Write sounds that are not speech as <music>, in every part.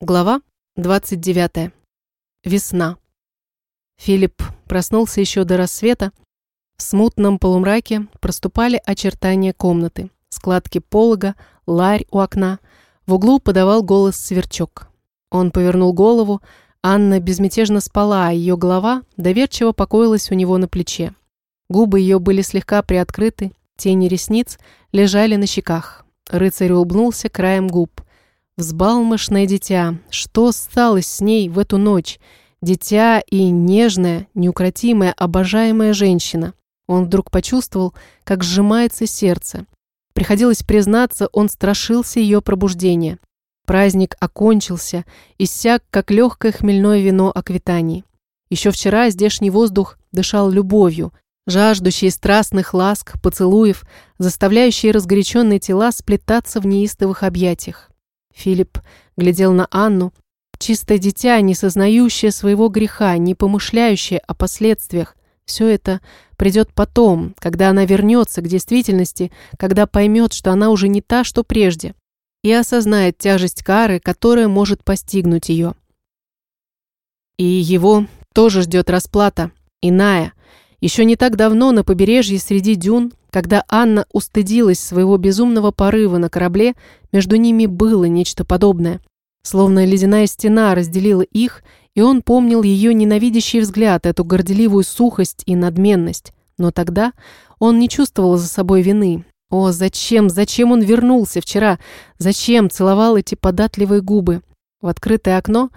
Глава 29. Весна. Филипп проснулся еще до рассвета. В смутном полумраке проступали очертания комнаты. Складки полога, ларь у окна. В углу подавал голос сверчок. Он повернул голову. Анна безмятежно спала, а ее голова доверчиво покоилась у него на плече. Губы ее были слегка приоткрыты, тени ресниц лежали на щеках. Рыцарь улыбнулся краем губ – Взбалмошное дитя, что стало с ней в эту ночь? Дитя и нежная, неукротимая, обожаемая женщина. Он вдруг почувствовал, как сжимается сердце. Приходилось признаться, он страшился ее пробуждения. Праздник окончился, иссяк, как легкое хмельное вино Аквитании. Еще вчера здешний воздух дышал любовью, жаждущий страстных ласк, поцелуев, заставляющий разгоряченные тела сплетаться в неистовых объятиях. Филипп глядел на Анну. Чистое дитя, не сознающее своего греха, не помышляющее о последствиях. Все это придет потом, когда она вернется к действительности, когда поймет, что она уже не та, что прежде, и осознает тяжесть кары, которая может постигнуть ее. И его тоже ждет расплата, иная. Еще не так давно на побережье среди дюн когда Анна устыдилась своего безумного порыва на корабле, между ними было нечто подобное. Словно ледяная стена разделила их, и он помнил ее ненавидящий взгляд, эту горделивую сухость и надменность. Но тогда он не чувствовал за собой вины. О, зачем, зачем он вернулся вчера? Зачем целовал эти податливые губы? В открытое окно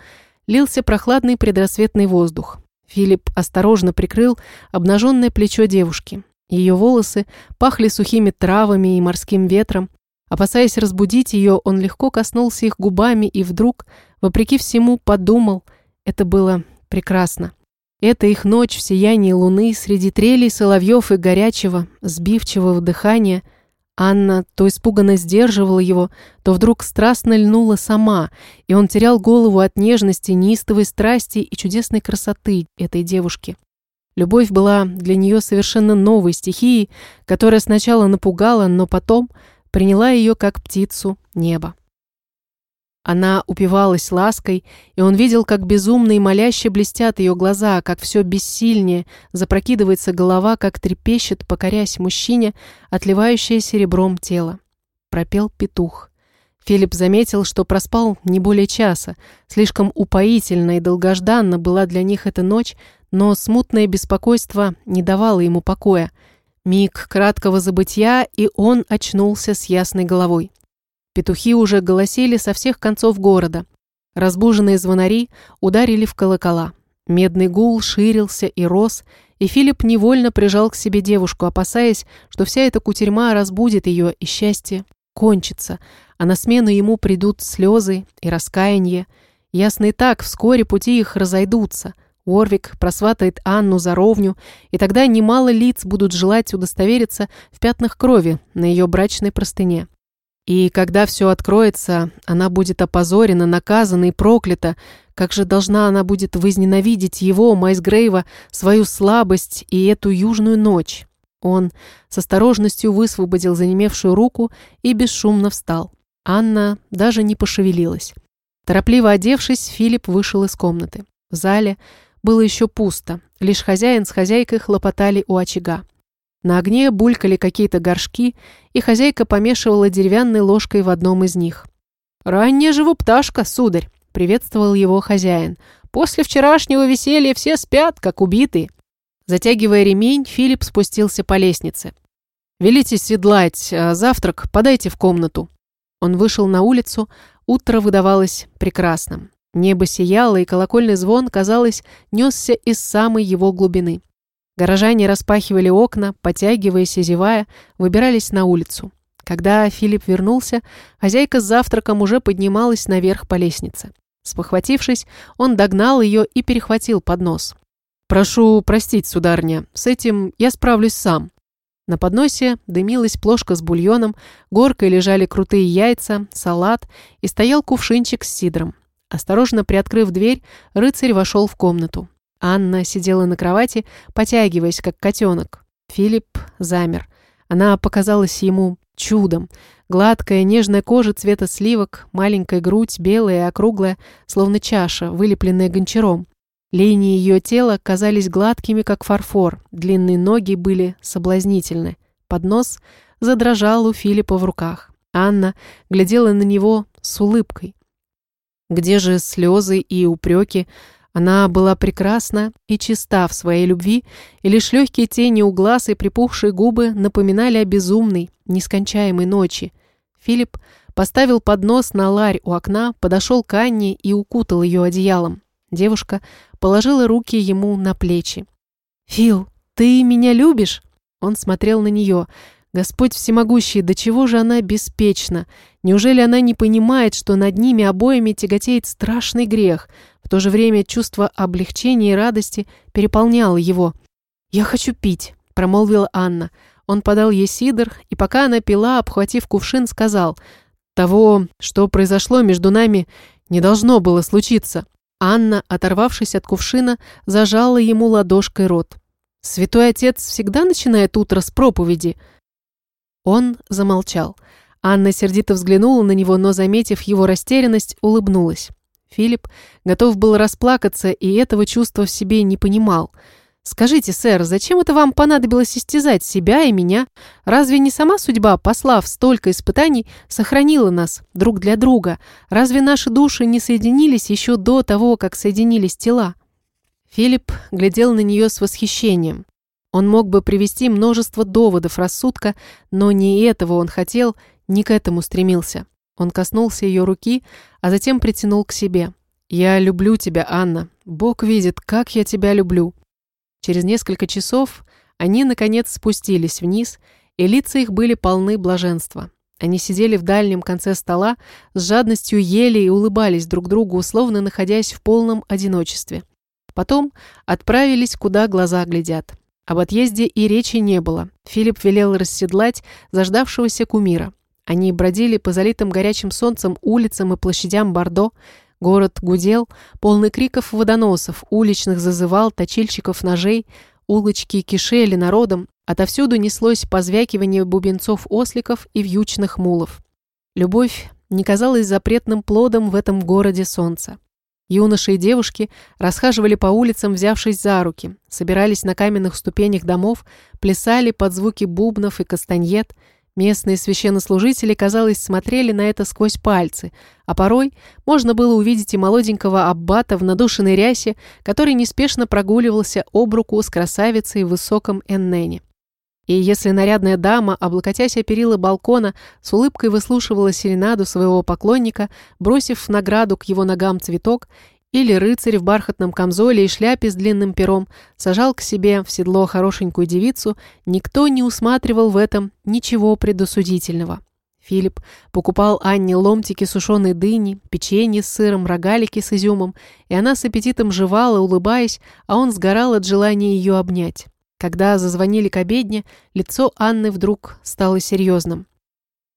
лился прохладный предрассветный воздух. Филипп осторожно прикрыл обнаженное плечо девушки. Ее волосы пахли сухими травами и морским ветром. Опасаясь разбудить ее, он легко коснулся их губами и вдруг, вопреки всему, подумал, это было прекрасно. Это их ночь в сиянии луны среди трелей соловьев и горячего, сбивчивого дыхания. Анна то испуганно сдерживала его, то вдруг страстно льнула сама, и он терял голову от нежности, неистовой страсти и чудесной красоты этой девушки. Любовь была для нее совершенно новой стихией, которая сначала напугала, но потом приняла ее как птицу неба. Она упивалась лаской, и он видел, как безумно и моляще блестят ее глаза, как все бессильнее запрокидывается голова, как трепещет, покорясь мужчине, отливающее серебром тело. Пропел петух. Филипп заметил, что проспал не более часа. Слишком упоительно и долгожданно была для них эта ночь, но смутное беспокойство не давало ему покоя. Миг краткого забытья, и он очнулся с ясной головой. Петухи уже голосили со всех концов города. Разбуженные звонари ударили в колокола. Медный гул ширился и рос, и Филипп невольно прижал к себе девушку, опасаясь, что вся эта кутерьма разбудит ее, и счастье кончится, а на смену ему придут слезы и раскаяние. Ясно и так, вскоре пути их разойдутся. Орвик просватает Анну за ровню, и тогда немало лиц будут желать удостовериться в пятнах крови на ее брачной простыне. И когда все откроется, она будет опозорена, наказана и проклята. Как же должна она будет возненавидеть его, Майсгрейва, свою слабость и эту южную ночь? Он с осторожностью высвободил занемевшую руку и бесшумно встал. Анна даже не пошевелилась. Торопливо одевшись, Филипп вышел из комнаты. В зале было еще пусто, лишь хозяин с хозяйкой хлопотали у очага. На огне булькали какие-то горшки, и хозяйка помешивала деревянной ложкой в одном из них. «Ранняя живу пташка, сударь!» — приветствовал его хозяин. «После вчерашнего веселья все спят, как убитые». Затягивая ремень, Филипп спустился по лестнице. «Велите седлать, а завтрак подайте в комнату». Он вышел на улицу, утро выдавалось прекрасным. Небо сияло, и колокольный звон, казалось, несся из самой его глубины. Горожане распахивали окна, потягиваясь и зевая, выбирались на улицу. Когда Филипп вернулся, хозяйка с завтраком уже поднималась наверх по лестнице. Спохватившись, он догнал ее и перехватил поднос. «Прошу простить, сударня, с этим я справлюсь сам». На подносе дымилась плошка с бульоном, горкой лежали крутые яйца, салат и стоял кувшинчик с сидром. Осторожно приоткрыв дверь, рыцарь вошел в комнату. Анна сидела на кровати, потягиваясь, как котенок. Филипп замер. Она показалась ему чудом. Гладкая, нежная кожа цвета сливок, маленькая грудь, белая и округлая, словно чаша, вылепленная гончаром. Линии ее тела казались гладкими, как фарфор, длинные ноги были соблазнительны. Поднос задрожал у Филиппа в руках. Анна глядела на него с улыбкой. Где же слезы и упреки? Она была прекрасна и чиста в своей любви, и лишь легкие тени у глаз и припухшие губы напоминали о безумной, нескончаемой ночи. Филипп поставил поднос на ларь у окна, подошел к Анне и укутал ее одеялом. Девушка положила руки ему на плечи. «Фил, ты меня любишь?» Он смотрел на нее. Господь всемогущий, до чего же она беспечна? Неужели она не понимает, что над ними обоими тяготеет страшный грех? В то же время чувство облегчения и радости переполняло его. «Я хочу пить», — промолвила Анна. Он подал ей сидр, и пока она пила, обхватив кувшин, сказал, «Того, что произошло между нами, не должно было случиться». Анна, оторвавшись от кувшина, зажала ему ладошкой рот. «Святой отец всегда начинает утро с проповеди», он замолчал. Анна сердито взглянула на него, но, заметив его растерянность, улыбнулась. Филипп готов был расплакаться и этого чувства в себе не понимал. «Скажите, сэр, зачем это вам понадобилось истязать себя и меня? Разве не сама судьба, послав столько испытаний, сохранила нас друг для друга? Разве наши души не соединились еще до того, как соединились тела?» Филипп глядел на нее с восхищением. Он мог бы привести множество доводов рассудка, но не этого он хотел, не к этому стремился. Он коснулся ее руки, а затем притянул к себе. «Я люблю тебя, Анна. Бог видит, как я тебя люблю». Через несколько часов они, наконец, спустились вниз, и лица их были полны блаженства. Они сидели в дальнем конце стола, с жадностью ели и улыбались друг другу, условно находясь в полном одиночестве. Потом отправились, куда глаза глядят. Об отъезде и речи не было. Филипп велел расседлать заждавшегося кумира. Они бродили по залитым горячим солнцем улицам и площадям Бордо. Город гудел, полный криков водоносов, уличных зазывал, точильщиков ножей, улочки кишели народом, отовсюду неслось позвякивание бубенцов-осликов и вьючных мулов. Любовь не казалась запретным плодом в этом городе солнца. Юноши и девушки расхаживали по улицам, взявшись за руки, собирались на каменных ступенях домов, плясали под звуки бубнов и кастаньет. Местные священнослужители, казалось, смотрели на это сквозь пальцы, а порой можно было увидеть и молоденького аббата в надушенной рясе, который неспешно прогуливался об руку с красавицей в высоком эннене. И если нарядная дама, облокотясь о перила балкона, с улыбкой выслушивала серенаду своего поклонника, бросив в награду к его ногам цветок, или рыцарь в бархатном камзоле и шляпе с длинным пером сажал к себе в седло хорошенькую девицу, никто не усматривал в этом ничего предосудительного. Филипп покупал Анне ломтики сушеной дыни, печенье с сыром, рогалики с изюмом, и она с аппетитом жевала, улыбаясь, а он сгорал от желания ее обнять. Когда зазвонили к обедне, лицо Анны вдруг стало серьезным.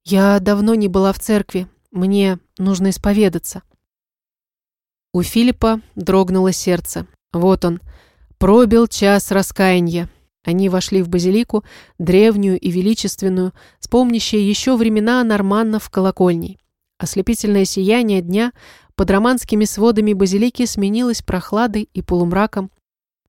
«Я давно не была в церкви. Мне нужно исповедаться». У Филиппа дрогнуло сердце. Вот он. Пробил час раскаяния. Они вошли в базилику, древнюю и величественную, вспомнящие еще времена норманнов колокольней. Ослепительное сияние дня под романскими сводами базилики сменилось прохладой и полумраком,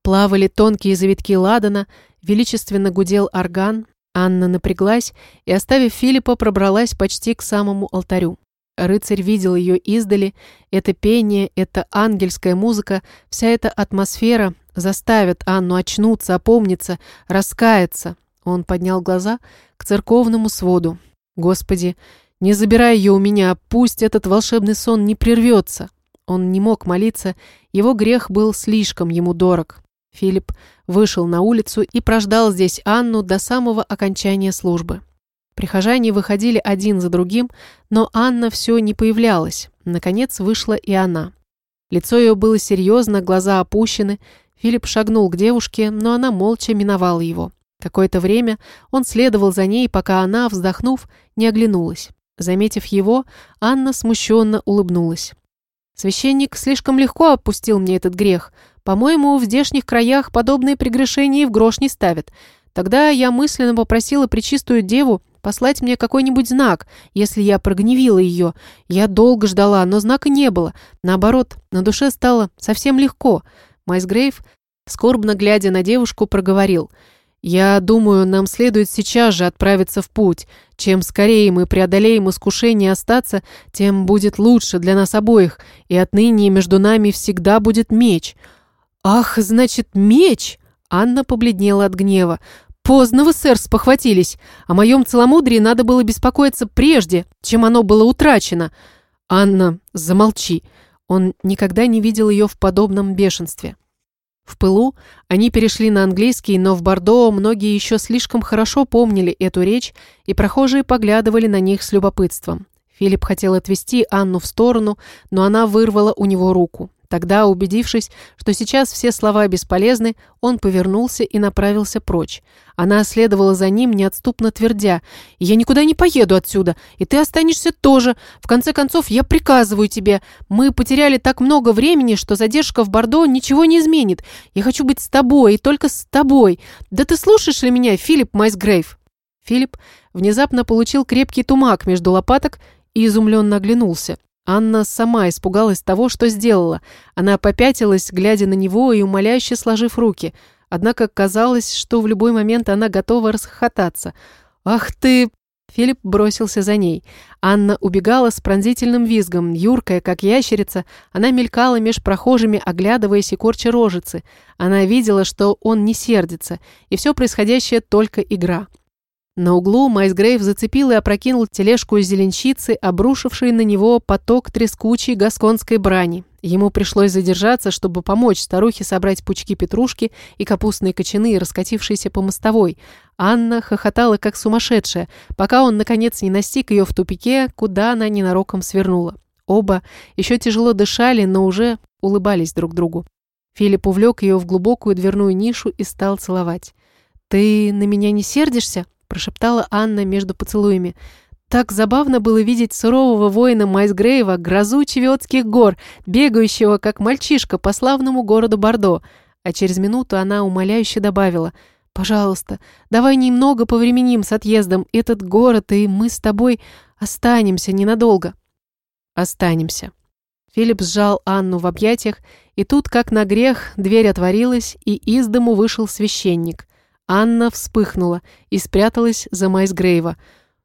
Плавали тонкие завитки ладана, величественно гудел орган. Анна напряглась и, оставив Филиппа, пробралась почти к самому алтарю. Рыцарь видел ее издали. Это пение, эта ангельская музыка, вся эта атмосфера заставит Анну очнуться, опомниться, раскаяться. Он поднял глаза к церковному своду. «Господи, не забирай ее у меня, пусть этот волшебный сон не прервется». Он не мог молиться, его грех был слишком ему дорог. Филипп вышел на улицу и прождал здесь Анну до самого окончания службы. Прихожане выходили один за другим, но Анна все не появлялась. Наконец вышла и она. Лицо ее было серьезно, глаза опущены. Филипп шагнул к девушке, но она молча миновала его. Какое-то время он следовал за ней, пока она, вздохнув, не оглянулась. Заметив его, Анна смущенно улыбнулась. «Священник слишком легко опустил мне этот грех. По-моему, в здешних краях подобные прегрешения в грош не ставят. Тогда я мысленно попросила Пречистую Деву послать мне какой-нибудь знак, если я прогневила ее. Я долго ждала, но знака не было. Наоборот, на душе стало совсем легко. Майс Грейв, скорбно глядя на девушку, проговорил – я думаю, нам следует сейчас же отправиться в путь. Чем скорее мы преодолеем искушение остаться, тем будет лучше для нас обоих, и отныне между нами всегда будет меч. Ах, значит, меч! Анна побледнела от гнева. Поздно вы, сэр, спохватились. О моем целомудрии надо было беспокоиться прежде, чем оно было утрачено. Анна, замолчи. Он никогда не видел ее в подобном бешенстве. В пылу они перешли на английский, но в Бордо многие еще слишком хорошо помнили эту речь, и прохожие поглядывали на них с любопытством. Филипп хотел отвести Анну в сторону, но она вырвала у него руку. Тогда, убедившись, что сейчас все слова бесполезны, он повернулся и направился прочь. Она следовала за ним, неотступно твердя, «Я никуда не поеду отсюда, и ты останешься тоже. В конце концов, я приказываю тебе. Мы потеряли так много времени, что задержка в Бордо ничего не изменит. Я хочу быть с тобой, и только с тобой. Да ты слушаешь ли меня, Филипп Майсгрейв?» Филипп внезапно получил крепкий тумак между лопаток и изумленно оглянулся. Анна сама испугалась того, что сделала. Она попятилась, глядя на него и умоляюще сложив руки. Однако казалось, что в любой момент она готова расхохотаться. «Ах ты!» Филипп бросился за ней. Анна убегала с пронзительным визгом. Юркая, как ящерица, она мелькала меж прохожими, оглядываясь и корча рожицы. Она видела, что он не сердится, и все происходящее только игра. На углу Майсгрейв зацепил и опрокинул тележку из зеленщицы, обрушившей на него поток трескучей гасконской брани. Ему пришлось задержаться, чтобы помочь старухе собрать пучки петрушки и капустные кочаны, раскатившиеся по мостовой. Анна хохотала, как сумасшедшая, пока он, наконец, не настиг ее в тупике, куда она ненароком свернула. Оба еще тяжело дышали, но уже улыбались друг другу. Филипп увлек ее в глубокую дверную нишу и стал целовать. «Ты на меня не сердишься?» Прошептала Анна между поцелуями. Так забавно было видеть сурового воина Майсгрейва, грозу Чевиотских гор, бегающего, как мальчишка, по славному городу Бордо. А через минуту она умоляюще добавила, «Пожалуйста, давай немного повременим с отъездом. Этот город, и мы с тобой останемся ненадолго». «Останемся». Филипп сжал Анну в объятиях, и тут, как на грех, дверь отворилась, и из дому вышел священник – Анна вспыхнула и спряталась за Майсгрейва.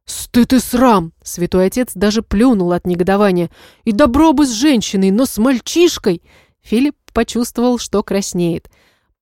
«Стыд и срам!» Святой отец даже плюнул от негодования. «И добро бы с женщиной, но с мальчишкой!» Филипп почувствовал, что краснеет.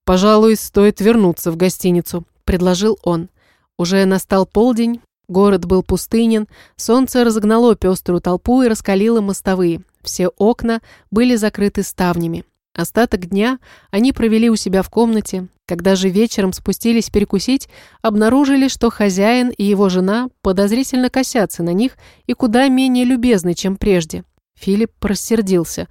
«Пожалуй, стоит вернуться в гостиницу», — предложил он. Уже настал полдень, город был пустынен, солнце разогнало пеструю толпу и раскалило мостовые. Все окна были закрыты ставнями. Остаток дня они провели у себя в комнате. Когда же вечером спустились перекусить, обнаружили, что хозяин и его жена подозрительно косятся на них и куда менее любезны, чем прежде. Филипп рассердился.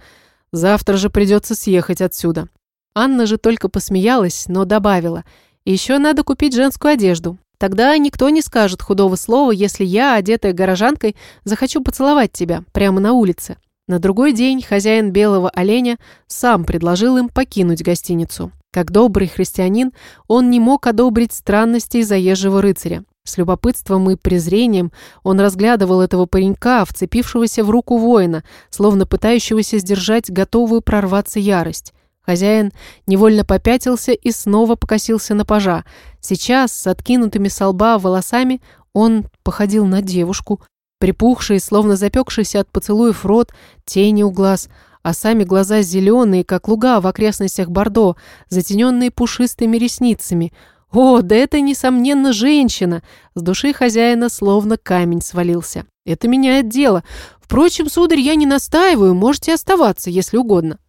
«Завтра же придется съехать отсюда». Анна же только посмеялась, но добавила. «Еще надо купить женскую одежду. Тогда никто не скажет худого слова, если я, одетая горожанкой, захочу поцеловать тебя прямо на улице». На другой день хозяин белого оленя сам предложил им покинуть гостиницу. Как добрый христианин, он не мог одобрить странностей заезжего рыцаря. С любопытством и презрением он разглядывал этого паренька, вцепившегося в руку воина, словно пытающегося сдержать готовую прорваться ярость. Хозяин невольно попятился и снова покосился на пажа. Сейчас, с откинутыми со лба волосами, он походил на девушку, Припухший, словно запекшийся от поцелуев рот, тени у глаз, а сами глаза зеленые, как луга в окрестностях Бордо, затененные пушистыми ресницами. О, да это, несомненно, женщина! С души хозяина словно камень свалился. Это меняет дело. Впрочем, сударь, я не настаиваю, можете оставаться, если угодно.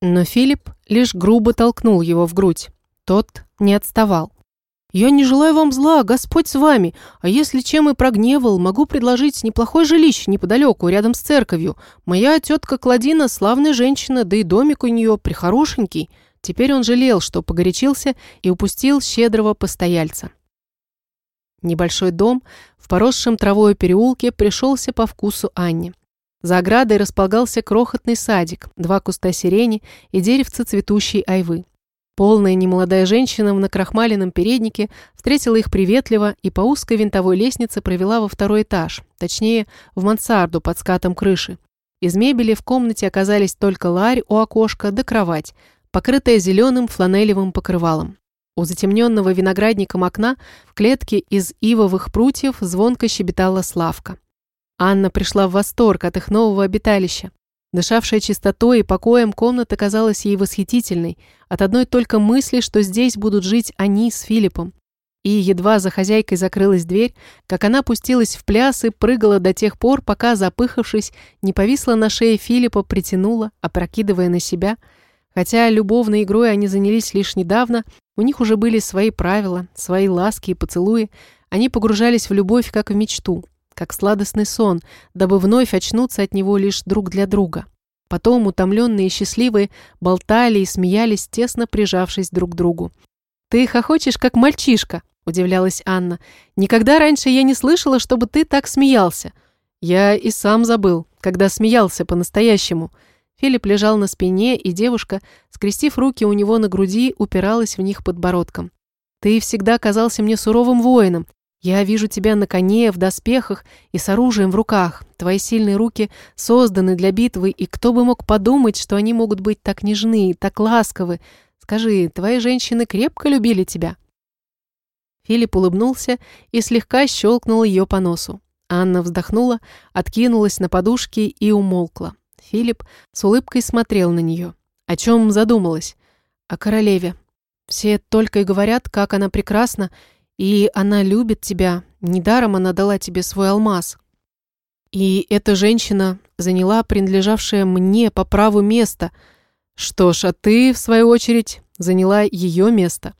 Но Филипп лишь грубо толкнул его в грудь. Тот не отставал. «Я не желаю вам зла, Господь с вами, а если чем и прогневал, могу предложить неплохое жилище неподалеку, рядом с церковью. Моя тетка Кладина славная женщина, да и домик у нее прихорошенький». Теперь он жалел, что погорячился и упустил щедрого постояльца. Небольшой дом в поросшем травой переулке пришелся по вкусу Анне. За оградой располагался крохотный садик, два куста сирени и деревца цветущей айвы. Полная немолодая женщина в накрахмаленном переднике встретила их приветливо и по узкой винтовой лестнице провела во второй этаж, точнее, в мансарду под скатом крыши. Из мебели в комнате оказались только ларь у окошка да кровать, покрытая зеленым фланелевым покрывалом. У затемненного виноградником окна в клетке из ивовых прутьев звонко щебетала Славка. Анна пришла в восторг от их нового обиталища. Дышавшая чистотой и покоем комната казалась ей восхитительной от одной только мысли, что здесь будут жить они с Филиппом. И едва за хозяйкой закрылась дверь, как она пустилась в пляс и прыгала до тех пор, пока, запыхавшись, не повисла на шее Филиппа, притянула, опрокидывая на себя. Хотя любовной игрой они занялись лишь недавно, у них уже были свои правила, свои ласки и поцелуи, они погружались в любовь, как в мечту как сладостный сон, дабы вновь очнуться от него лишь друг для друга. Потом, утомленные и счастливые, болтали и смеялись, тесно прижавшись друг к другу. «Ты хохочешь, как мальчишка», – удивлялась Анна. «Никогда раньше я не слышала, чтобы ты так смеялся». Я и сам забыл, когда смеялся по-настоящему. Филипп лежал на спине, и девушка, скрестив руки у него на груди, упиралась в них подбородком. «Ты всегда казался мне суровым воином, я вижу тебя на коне, в доспехах и с оружием в руках. Твои сильные руки созданы для битвы, и кто бы мог подумать, что они могут быть так нежны, так ласковы. Скажи, твои женщины крепко любили тебя?» Филипп улыбнулся и слегка щелкнул ее по носу. Анна вздохнула, откинулась на подушки и умолкла. Филипп с улыбкой смотрел на нее. О чем задумалась? О королеве. Все только и говорят, как она прекрасна, и она любит тебя. Недаром она дала тебе свой алмаз. И эта женщина заняла принадлежавшее мне по праву место. Что ж, а ты, в свою очередь, заняла ее место.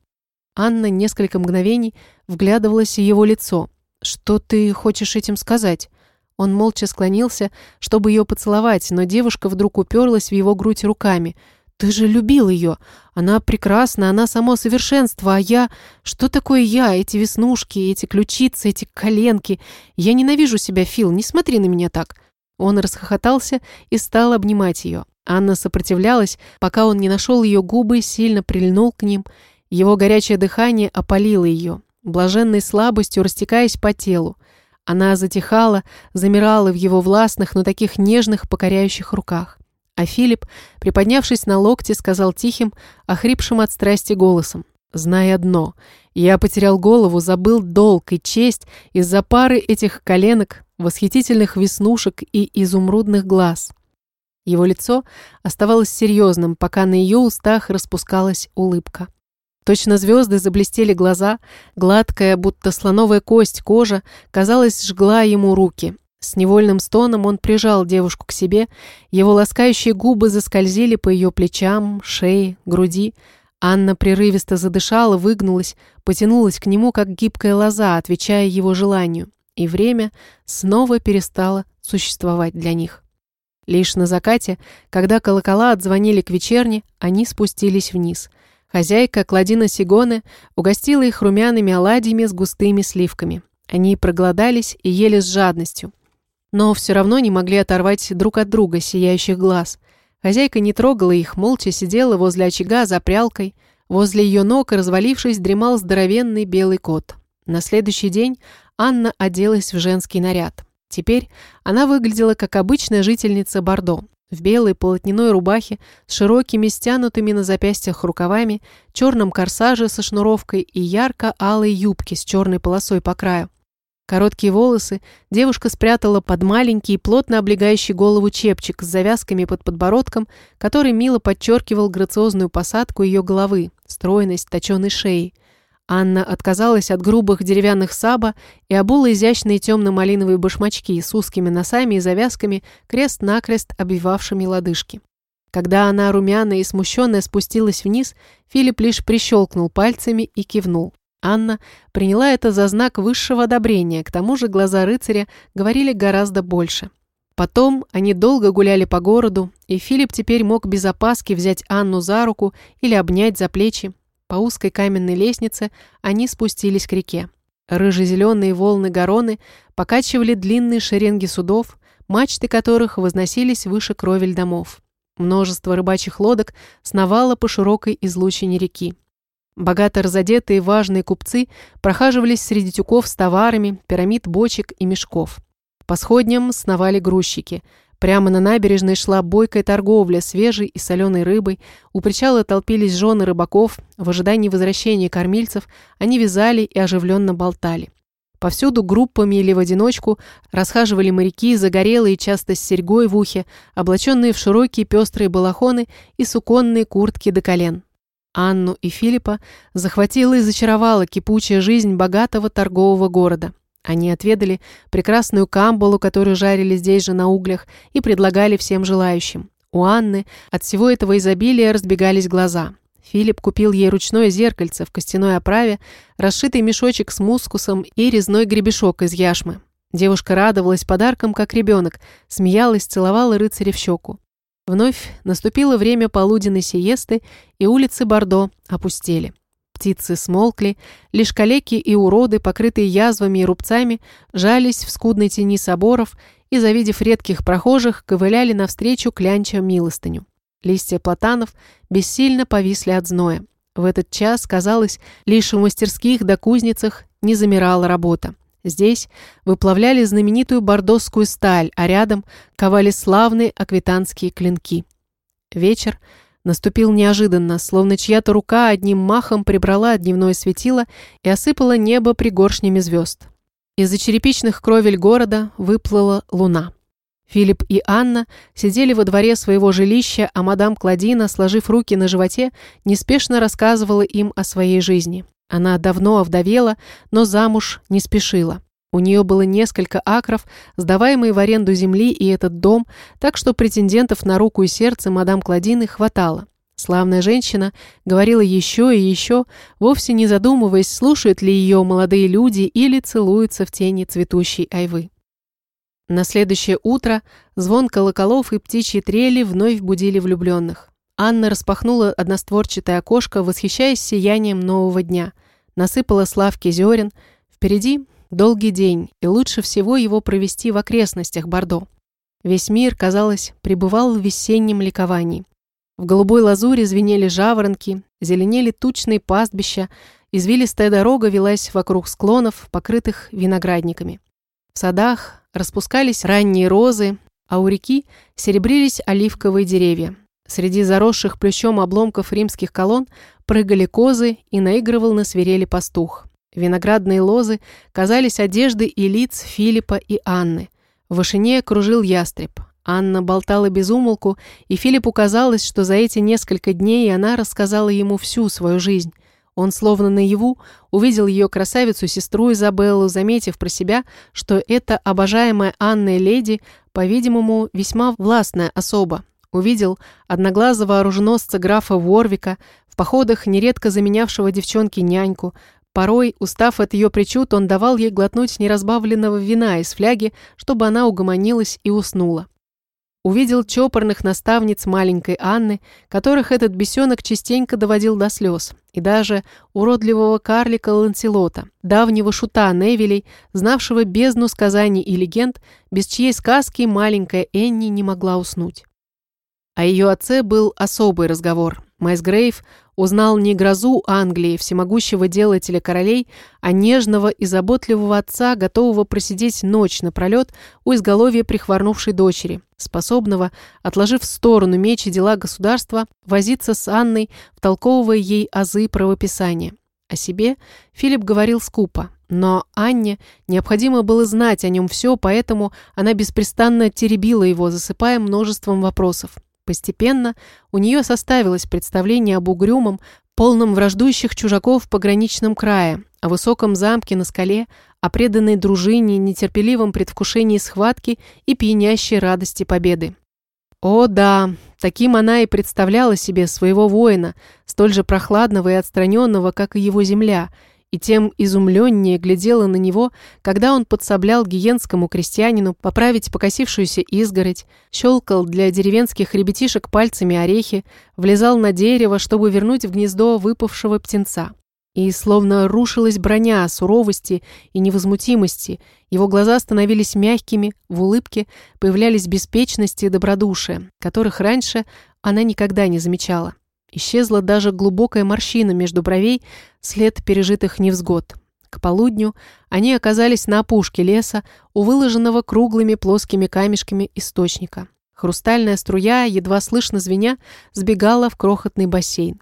Анна несколько мгновений вглядывалась в его лицо. «Что ты хочешь этим сказать?» Он молча склонился, чтобы ее поцеловать, но девушка вдруг уперлась в его грудь руками – ты же любил ее. Она прекрасна, она само совершенство, а я... Что такое я? Эти веснушки, эти ключицы, эти коленки. Я ненавижу себя, Фил, не смотри на меня так». Он расхохотался и стал обнимать ее. Анна сопротивлялась, пока он не нашел ее губы, сильно прильнул к ним. Его горячее дыхание опалило ее, блаженной слабостью растекаясь по телу. Она затихала, замирала в его властных, но таких нежных, покоряющих руках. А Филипп, приподнявшись на локте, сказал тихим, охрипшим от страсти голосом. «Знай одно, я потерял голову, забыл долг и честь из-за пары этих коленок, восхитительных веснушек и изумрудных глаз». Его лицо оставалось серьезным, пока на ее устах распускалась улыбка. Точно звезды заблестели глаза, гладкая, будто слоновая кость кожа, казалось, жгла ему руки, с невольным стоном он прижал девушку к себе, его ласкающие губы заскользили по ее плечам, шее, груди. Анна прерывисто задышала, выгнулась, потянулась к нему, как гибкая лоза, отвечая его желанию. И время снова перестало существовать для них. Лишь на закате, когда колокола отзвонили к вечерне, они спустились вниз. Хозяйка Кладина Сигоне угостила их румяными оладьями с густыми сливками. Они проголодались и ели с жадностью но все равно не могли оторвать друг от друга сияющих глаз. Хозяйка не трогала их, молча сидела возле очага за прялкой. Возле ее ног, развалившись, дремал здоровенный белый кот. На следующий день Анна оделась в женский наряд. Теперь она выглядела как обычная жительница Бордо. В белой полотняной рубахе с широкими стянутыми на запястьях рукавами, черном корсаже со шнуровкой и ярко-алой юбке с черной полосой по краю. Короткие волосы девушка спрятала под маленький, плотно облегающий голову чепчик с завязками под подбородком, который мило подчеркивал грациозную посадку ее головы, стройность точеной шеи. Анна отказалась от грубых деревянных саба и обула изящные темно-малиновые башмачки с узкими носами и завязками, крест-накрест обвивавшими лодыжки. Когда она, румяная и смущенная, спустилась вниз, Филипп лишь прищелкнул пальцами и кивнул. Анна приняла это за знак высшего одобрения, к тому же глаза рыцаря говорили гораздо больше. Потом они долго гуляли по городу, и Филипп теперь мог без опаски взять Анну за руку или обнять за плечи. По узкой каменной лестнице они спустились к реке. Рыже-зеленые волны Гороны покачивали длинные шеренги судов, мачты которых возносились выше кровель домов. Множество рыбачьих лодок сновало по широкой излучине реки. Богато разодетые важные купцы прохаживались среди тюков с товарами, пирамид бочек и мешков. По сходням сновали грузчики. Прямо на набережной шла бойкая торговля свежей и соленой рыбой, у причала толпились жены рыбаков, в ожидании возвращения кормильцев они вязали и оживленно болтали. Повсюду группами или в одиночку расхаживали моряки, загорелые, часто с серьгой в ухе, облаченные в широкие пестрые балахоны и суконные куртки до колен. Анну и Филиппа захватила и зачаровала кипучая жизнь богатого торгового города. Они отведали прекрасную камбалу, которую жарили здесь же на углях, и предлагали всем желающим. У Анны от всего этого изобилия разбегались глаза. Филипп купил ей ручное зеркальце в костяной оправе, расшитый мешочек с мускусом и резной гребешок из яшмы. Девушка радовалась подаркам, как ребенок, смеялась, целовала рыцаря в щеку. Вновь наступило время полуденной сиесты, и улицы Бордо опустели. Птицы смолкли, лишь калеки и уроды, покрытые язвами и рубцами, жались в скудной тени соборов и, завидев редких прохожих, ковыляли навстречу клянча милостыню. Листья платанов бессильно повисли от зноя. В этот час, казалось, лишь в мастерских да кузницах не замирала работа. Здесь выплавляли знаменитую бордосскую сталь, а рядом ковали славные аквитанские клинки. Вечер наступил неожиданно, словно чья-то рука одним махом прибрала дневное светило и осыпала небо пригоршнями звезд. Из-за черепичных кровель города выплыла луна. Филипп и Анна сидели во дворе своего жилища, а мадам Кладина, сложив руки на животе, неспешно рассказывала им о своей жизни. Она давно овдовела, но замуж не спешила. У нее было несколько акров, сдаваемые в аренду земли и этот дом, так что претендентов на руку и сердце мадам Кладины хватало. Славная женщина говорила еще и еще, вовсе не задумываясь, слушают ли ее молодые люди или целуются в тени цветущей айвы. На следующее утро звон колоколов и птичьи трели вновь будили влюбленных. Анна распахнула одностворчатое окошко, восхищаясь сиянием нового дня. Насыпала славки зерен. Впереди долгий день, и лучше всего его провести в окрестностях Бордо. Весь мир, казалось, пребывал в весеннем ликовании. В голубой лазуре звенели жаворонки, зеленели тучные пастбища, извилистая дорога велась вокруг склонов, покрытых виноградниками. В садах распускались ранние розы, а у реки серебрились оливковые деревья. Среди заросших плющом обломков римских колонн прыгали козы и наигрывал на свирели пастух. Виноградные лозы казались одеждой и лиц Филиппа и Анны. В вышине кружил ястреб. Анна болтала без умолку, и Филиппу казалось, что за эти несколько дней она рассказала ему всю свою жизнь. Он словно наяву увидел ее красавицу-сестру Изабеллу, заметив про себя, что эта обожаемая Анной леди, по-видимому, весьма властная особа. Увидел одноглазого оруженосца графа Ворвика, в походах нередко заменявшего девчонке няньку. Порой, устав от ее причуд, он давал ей глотнуть неразбавленного вина из фляги, чтобы она угомонилась и уснула. Увидел чопорных наставниц маленькой Анны, которых этот бесенок частенько доводил до слез, и даже уродливого карлика Ланселота, давнего шута Невилей, знавшего бездну сказаний и легенд, без чьей сказки маленькая Энни не могла уснуть. О ее отце был особый разговор. Майс Грейв узнал не грозу Англии, всемогущего делателя королей, а нежного и заботливого отца, готового просидеть ночь напролет у изголовья прихворнувшей дочери, способного, отложив в сторону меч и дела государства, возиться с Анной, втолковывая ей азы правописания. О себе Филипп говорил скупо, но Анне необходимо было знать о нем все, поэтому она беспрестанно теребила его, засыпая множеством вопросов. Постепенно у нее составилось представление об угрюмом, полном враждующих чужаков в пограничном крае, о высоком замке на скале, о преданной дружине, нетерпеливом предвкушении схватки и пьянящей радости победы. О да, таким она и представляла себе своего воина, столь же прохладного и отстраненного, как и его земля – и тем изумленнее глядела на него, когда он подсоблял гиенскому крестьянину поправить покосившуюся изгородь, щелкал для деревенских ребятишек пальцами орехи, влезал на дерево, чтобы вернуть в гнездо выпавшего птенца. И словно рушилась броня суровости и невозмутимости, его глаза становились мягкими, в улыбке появлялись беспечность и добродушие, которых раньше она никогда не замечала. Исчезла даже глубокая морщина между бровей, след пережитых невзгод. К полудню они оказались на опушке леса, у выложенного круглыми плоскими камешками источника. Хрустальная струя, едва слышно звеня, сбегала в крохотный бассейн.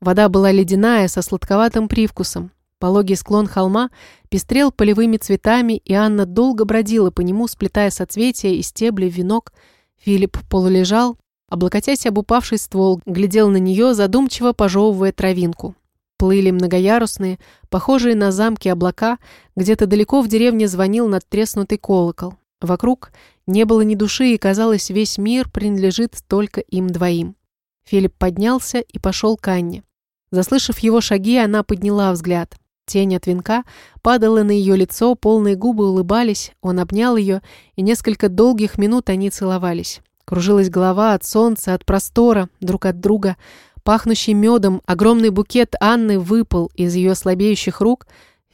Вода была ледяная, со сладковатым привкусом. Пологий склон холма пестрел полевыми цветами, и Анна долго бродила по нему, сплетая соцветия и стебли в венок. Филипп полулежал, облокотясь об упавший ствол, глядел на нее, задумчиво пожевывая травинку. Плыли многоярусные, похожие на замки облака, где-то далеко в деревне звонил надтреснутый колокол. Вокруг не было ни души, и, казалось, весь мир принадлежит только им двоим. Филипп поднялся и пошел к Анне. Заслышав его шаги, она подняла взгляд. Тень от венка падала на ее лицо, полные губы улыбались, он обнял ее, и несколько долгих минут они целовались. Кружилась голова от солнца, от простора, друг от друга – Пахнущий медом, огромный букет Анны выпал из ее слабеющих рук.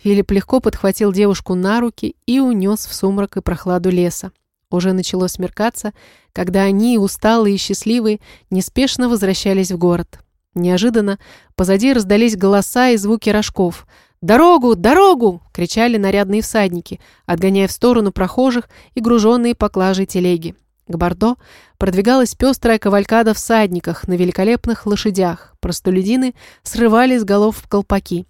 Филипп легко подхватил девушку на руки и унес в сумрак и прохладу леса. Уже начало смеркаться, когда они, усталые и счастливые, неспешно возвращались в город. Неожиданно позади раздались голоса и звуки рожков. «Дорогу! Дорогу!» — кричали нарядные всадники, отгоняя в сторону прохожих и груженные поклажей телеги. К Бордо продвигалась пестрая кавалькада в садниках на великолепных лошадях. Простолюдины срывали с голов колпаки.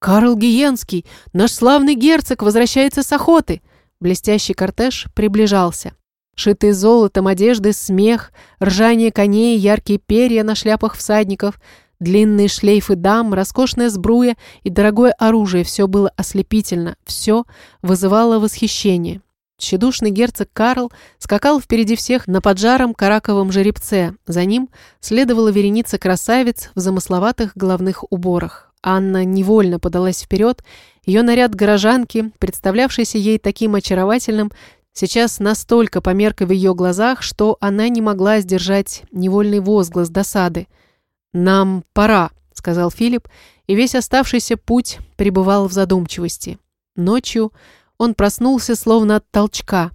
«Карл Гиенский, наш славный герцог, возвращается с охоты!» Блестящий кортеж приближался. Шитые золотом одежды, смех, ржание коней, яркие перья на шляпах всадников, длинные шлейфы дам, роскошная сбруя и дорогое оружие – все было ослепительно, все вызывало восхищение. Тщедушный герцог Карл скакал впереди всех на поджаром караковом жеребце. За ним следовала вереница красавиц в замысловатых головных уборах. Анна невольно подалась вперед. Ее наряд горожанки, представлявшийся ей таким очаровательным, сейчас настолько померк в ее глазах, что она не могла сдержать невольный возглас досады. «Нам пора», — сказал Филипп, и весь оставшийся путь пребывал в задумчивости. Ночью он проснулся словно от толчка.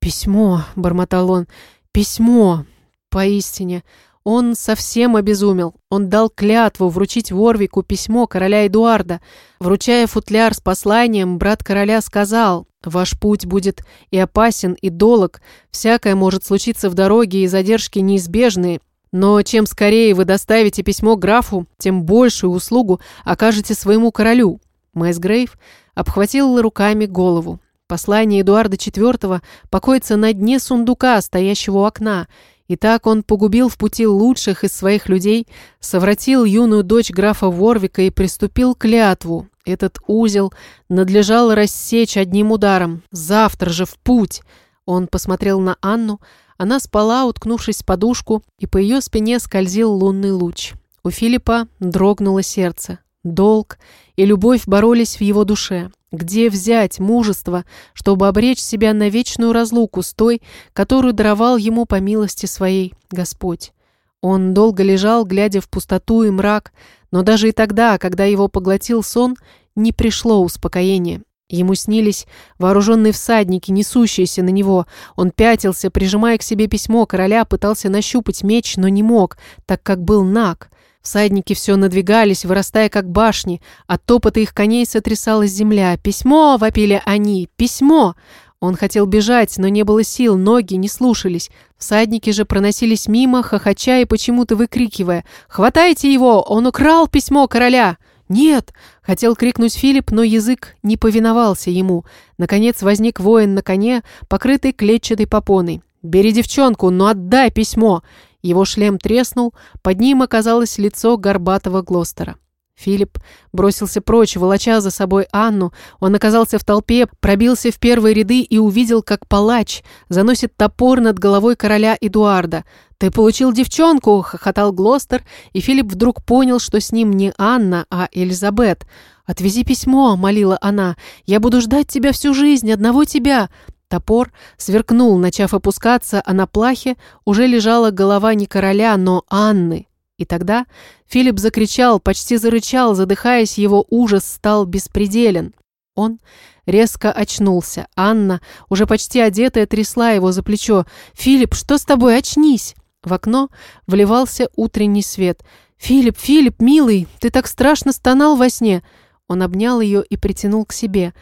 «Письмо», — бормотал он, — «письмо». Поистине, он совсем обезумел. Он дал клятву вручить Ворвику письмо короля Эдуарда. Вручая футляр с посланием, брат короля сказал, «Ваш путь будет и опасен, и долог. Всякое может случиться в дороге, и задержки неизбежные. Но чем скорее вы доставите письмо графу, тем большую услугу окажете своему королю». Майс Грейв обхватил руками голову. Послание Эдуарда IV покоится на дне сундука, стоящего у окна, и так он погубил в пути лучших из своих людей, совратил юную дочь графа Ворвика и приступил к клятву. Этот узел надлежало рассечь одним ударом. Завтра же в путь. Он посмотрел на Анну. Она спала, уткнувшись в подушку, и по ее спине скользил лунный луч. У Филиппа дрогнуло сердце. Долг и любовь боролись в его душе. Где взять мужество, чтобы обречь себя на вечную разлуку с той, которую даровал ему по милости своей Господь? Он долго лежал, глядя в пустоту и мрак, но даже и тогда, когда его поглотил сон, не пришло успокоение. Ему снились вооруженные всадники, несущиеся на него. Он пятился, прижимая к себе письмо короля, пытался нащупать меч, но не мог, так как был наг. Всадники все надвигались, вырастая как башни. От топота их коней сотрясалась земля. «Письмо!» — вопили они. «Письмо!» Он хотел бежать, но не было сил, ноги не слушались. Всадники же проносились мимо, хохоча и почему-то выкрикивая. «Хватайте его! Он украл письмо короля!» «Нет!» — хотел крикнуть Филипп, но язык не повиновался ему. Наконец возник воин на коне, покрытый клетчатой попоной. «Бери девчонку, но отдай письмо!» Его шлем треснул, под ним оказалось лицо горбатого Глостера. Филипп бросился прочь, волоча за собой Анну. Он оказался в толпе, пробился в первые ряды и увидел, как палач заносит топор над головой короля Эдуарда. «Ты получил девчонку!» — хохотал Глостер, и Филипп вдруг понял, что с ним не Анна, а Элизабет. «Отвези письмо!» — молила она. «Я буду ждать тебя всю жизнь, одного тебя!» Топор сверкнул, начав опускаться, а на плахе уже лежала голова не короля, но Анны. И тогда Филипп закричал, почти зарычал, задыхаясь, его ужас стал беспределен. Он резко очнулся. Анна, уже почти одетая, трясла его за плечо. «Филипп, что с тобой? Очнись!» В окно вливался утренний свет. «Филипп, Филипп, милый, ты так страшно стонал во сне!» Он обнял ее и притянул к себе.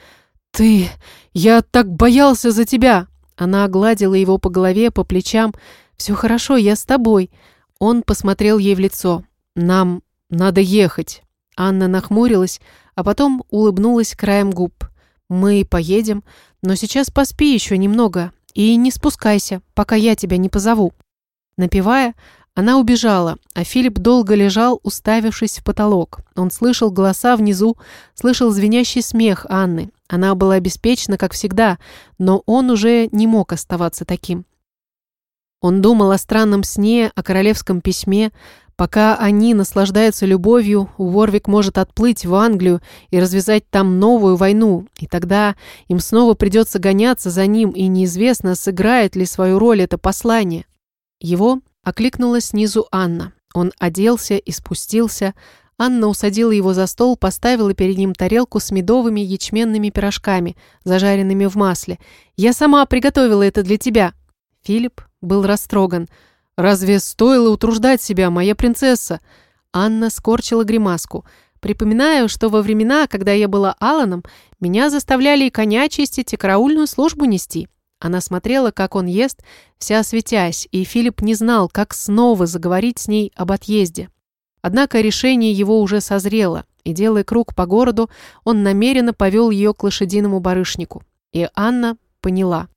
«Ты... Я так боялся за тебя!» Она огладила его по голове, по плечам. «Все хорошо, я с тобой». Он посмотрел ей в лицо. «Нам надо ехать». Анна нахмурилась, а потом улыбнулась краем губ. «Мы поедем, но сейчас поспи еще немного и не спускайся, пока я тебя не позову». Напевая, она убежала, а Филипп долго лежал, уставившись в потолок. Он слышал голоса внизу, слышал звенящий смех Анны. Она была беспечна, как всегда, но он уже не мог оставаться таким. Он думал о странном сне, о королевском письме. Пока они наслаждаются любовью, Уорвик может отплыть в Англию и развязать там новую войну, и тогда им снова придется гоняться за ним, и неизвестно, сыграет ли свою роль это послание. Его Окликнула снизу Анна. Он оделся и спустился. Анна усадила его за стол, поставила перед ним тарелку с медовыми ячменными пирожками, зажаренными в масле. «Я сама приготовила это для тебя!» Филипп был растроган. «Разве стоило утруждать себя, моя принцесса?» Анна скорчила гримаску. «Припоминаю, что во времена, когда я была Аланом, меня заставляли и коня чистить, и караульную службу нести. Она смотрела, как он ест, вся светясь, и Филипп не знал, как снова заговорить с ней об отъезде. Однако решение его уже созрело, и, делая круг по городу, он намеренно повел ее к лошадиному барышнику. И Анна поняла.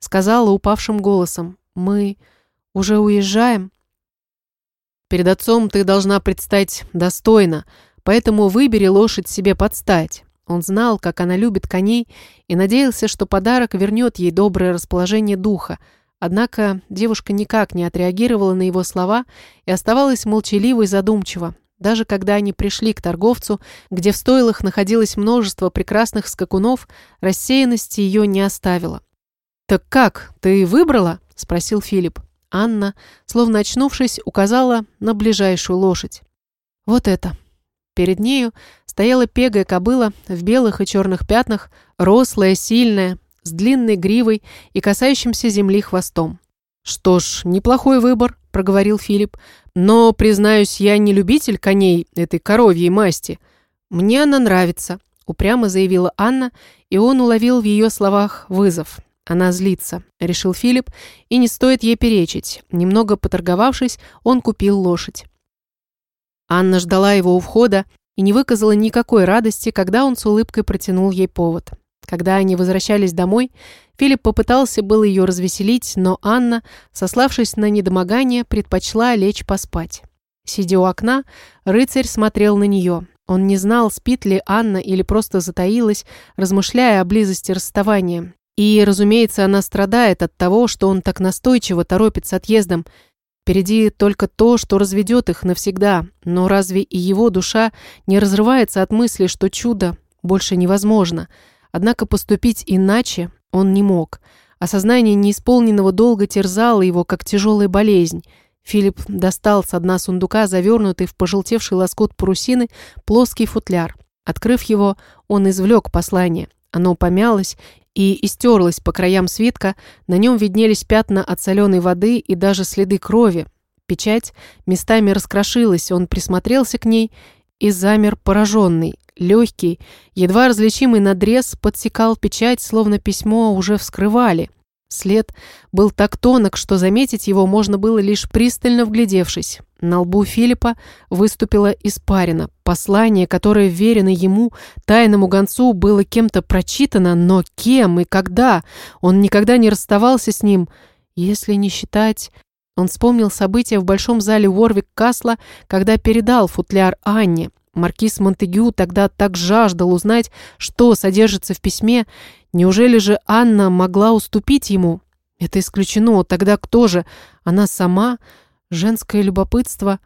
Сказала упавшим голосом, «Мы уже уезжаем?» «Перед отцом ты должна предстать достойно, поэтому выбери лошадь себе подстать. Он знал, как она любит коней, и надеялся, что подарок вернет ей доброе расположение духа. Однако девушка никак не отреагировала на его слова и оставалась молчаливой и задумчива. Даже когда они пришли к торговцу, где в стойлах находилось множество прекрасных скакунов, рассеянности ее не оставила. «Так как, ты выбрала?» – спросил Филипп. Анна, словно очнувшись, указала на ближайшую лошадь. «Вот это». Перед нею стояла пегая кобыла в белых и черных пятнах, рослая, сильная, с длинной гривой и касающимся земли хвостом. «Что ж, неплохой выбор», — проговорил Филипп. «Но, признаюсь, я не любитель коней этой коровьей масти. Мне она нравится», — упрямо заявила Анна, и он уловил в ее словах вызов. «Она злится», — решил Филипп, и не стоит ей перечить. Немного поторговавшись, он купил лошадь. Анна ждала его у входа, и не выказала никакой радости, когда он с улыбкой протянул ей повод. Когда они возвращались домой, Филипп попытался было ее развеселить, но Анна, сославшись на недомогание, предпочла лечь поспать. Сидя у окна, рыцарь смотрел на нее. Он не знал, спит ли Анна или просто затаилась, размышляя о близости расставания. И, разумеется, она страдает от того, что он так настойчиво торопится отъездом, Впереди только то, что разведет их навсегда, но разве и его душа не разрывается от мысли, что чудо больше невозможно? Однако поступить иначе он не мог. Осознание неисполненного долга терзало его, как тяжелая болезнь. Филипп достал с дна сундука, завернутый в пожелтевший лоскут парусины, плоский футляр. Открыв его, он извлек послание. Оно помялось и истерлась по краям свитка, на нем виднелись пятна от соленой воды и даже следы крови. Печать местами раскрошилась, он присмотрелся к ней и замер пораженный. Легкий, едва различимый надрез подсекал печать, словно письмо уже вскрывали. След был так тонок, что заметить его можно было лишь пристально вглядевшись. На лбу Филиппа выступила испарина. Послание, которое верено ему, тайному гонцу, было кем-то прочитано, но кем и когда? Он никогда не расставался с ним. Если не считать... Он вспомнил события в большом зале Уорвик Касла, когда передал футляр Анне. Маркиз Монтегю тогда так жаждал узнать, что содержится в письме. Неужели же Анна могла уступить ему? Это исключено. Тогда кто же? Она сама? Женское любопытство.